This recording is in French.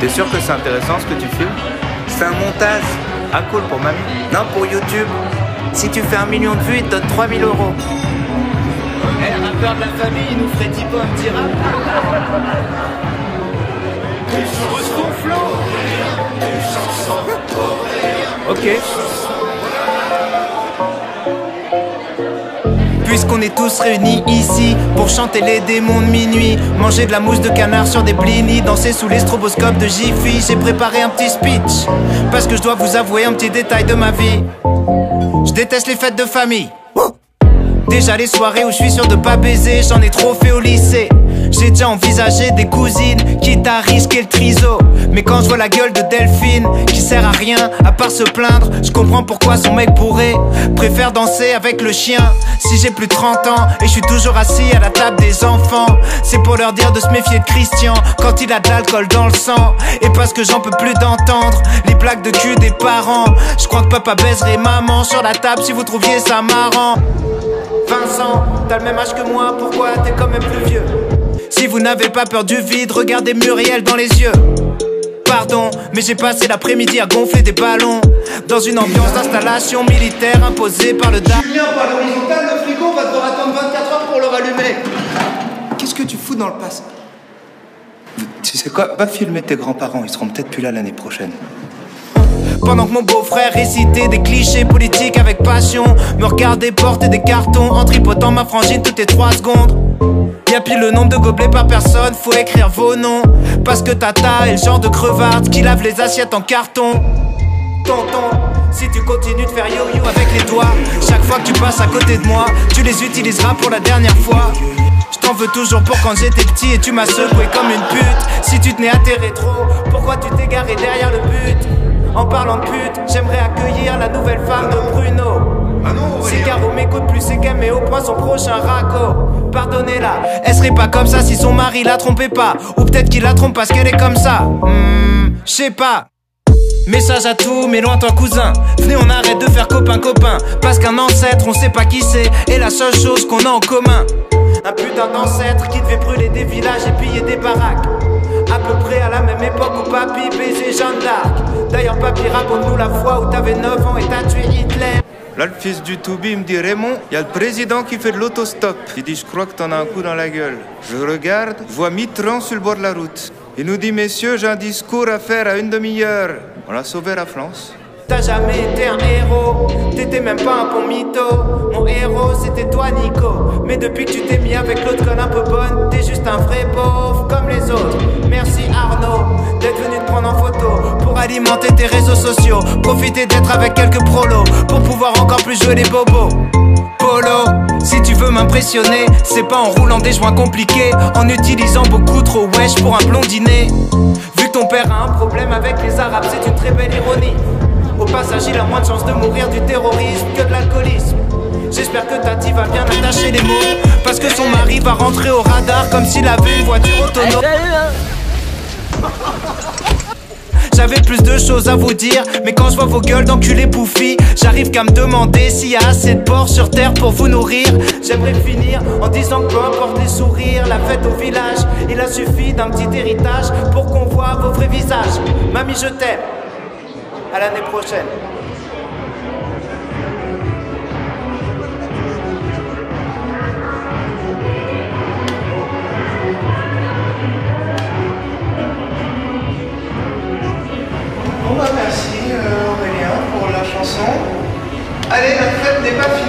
T'es sûr que c'est intéressant ce que tu filmes C'est un montage. Ah cool pour mamie. Non, pour YouTube. Si tu fais un million de vues, il te donne 3000 euros. Eh, le rappeur de la famille, il nous ferait pas un petit rap ton Ok. Puisqu'on est tous réunis ici pour chanter les démons de minuit, manger de la mousse de canard sur des blinis, danser sous les stroboscopes de Jiffy, j'ai préparé un petit speech parce que je dois vous avouer un petit détail de ma vie. Je déteste les fêtes de famille. Déjà les soirées où je suis sûr de pas baiser, j'en ai trop fait au lycée. J'ai déjà envisagé des cousines, quitte à risquer le triso. Mais quand je vois la gueule de Delphine, qui sert à rien à part se plaindre, je comprends pourquoi son mec pourrait préfère danser avec le chien. Si j'ai plus de 30 ans et je suis toujours assis à la table des enfants, c'est pour leur dire de se méfier de Christian quand il a de l'alcool dans le sang. Et parce que j'en peux plus d'entendre les blagues de cul des parents. Je crois que papa baiserait maman sur la table si vous trouviez ça marrant. Vincent, t'as le même âge que moi, pourquoi t'es quand même plus vieux? Si vous n'avez pas peur du vide, regardez Muriel dans les yeux. Pardon, mais j'ai passé l'après-midi à gonfler des ballons dans une ambiance d'installation militaire imposée par le DAF. Julien, par l'horizontale, le frigo va devoir attendre 24 heures pour le rallumer. Qu'est-ce que tu fous dans le passé Tu sais quoi? Va filmer tes grands-parents, ils seront peut-être plus là l'année prochaine. Pendant que mon beau-frère récitait des clichés politiques avec passion Me regardait porter des cartons en tripotant ma frangine toutes les 3 secondes. Y'a pile le nombre de gobelets par personne, faut écrire vos noms. Parce que Tata est le genre de crevarde qui lave les assiettes en carton. Tonton, si tu continues de faire yo-yo avec les doigts Chaque fois que tu passes à côté de moi, tu les utiliseras pour la dernière fois. Je t'en veux toujours pour quand j'étais petit et tu m'as secoué comme une pute. Si tu tenais à tes rétros, pourquoi tu t'es garé derrière le but? En parlant de pute, j'aimerais accueillir la nouvelle femme de Bruno. Si Caro m'écoute plus, c'est qu'elle met au point son prochain raco. Pardonnez-la, elle serait pas comme ça si son mari la trompait pas. Ou peut-être qu'il la trompe parce qu'elle est comme ça. Hmm, je sais pas. Message à tous mes lointains cousins. Venez, on arrête de faire copain-copain. Parce qu'un ancêtre, on sait pas qui c'est. Et la seule chose qu'on a en commun. Un putain d'ancêtre qui devait brûler des villages et piller des baraques. À peu près à la même époque où papy baisait Jeanne d'Arc. D'ailleurs, papy, raconte-nous la fois où t'avais 9 ans et t'as tué Hitler. Là, le fils du Toubi me dit Raymond, il y a le président qui fait de l'autostop. Il dit Je crois que t'en as un coup dans la gueule. Je regarde, je vois Mitran sur le bord de la route. Il nous dit Messieurs, j'ai un discours à faire à une demi-heure. On a sauvé la France. T'as jamais été un héros, t'étais même pas un bon mytho. Mon héros c'était toi Nico. Mais depuis que tu t'es mis avec l'autre conne un peu bonne, t'es juste un vrai pauvre comme les autres. Merci alimenter tes réseaux sociaux. Profiter d'être avec quelques prolos pour pouvoir encore plus jouer les bobos. Polo, si tu veux m'impressionner, c'est pas en roulant des joints compliqués, en utilisant beaucoup trop wesh pour un blondinet. Vu que ton père a un problème avec les arabes, c'est une très belle ironie. Au passage, il a moins de chances de mourir du terrorisme que de l'alcoolisme. J'espère que Tati va bien attacher les mots. Parce que son mari va rentrer au radar comme s'il avait une voiture autonome. J'avais plus de choses à vous dire, mais quand je vois vos gueules d'enculés bouffis, j'arrive qu'à me demander s'il y a assez de porc sur terre pour vous nourrir. J'aimerais finir en disant que peu importe les sourires, la fête au village, il a suffi d'un petit héritage pour qu'on voit vos vrais visages. Mamie, je t'aime. À l'année prochaine. N'est pas.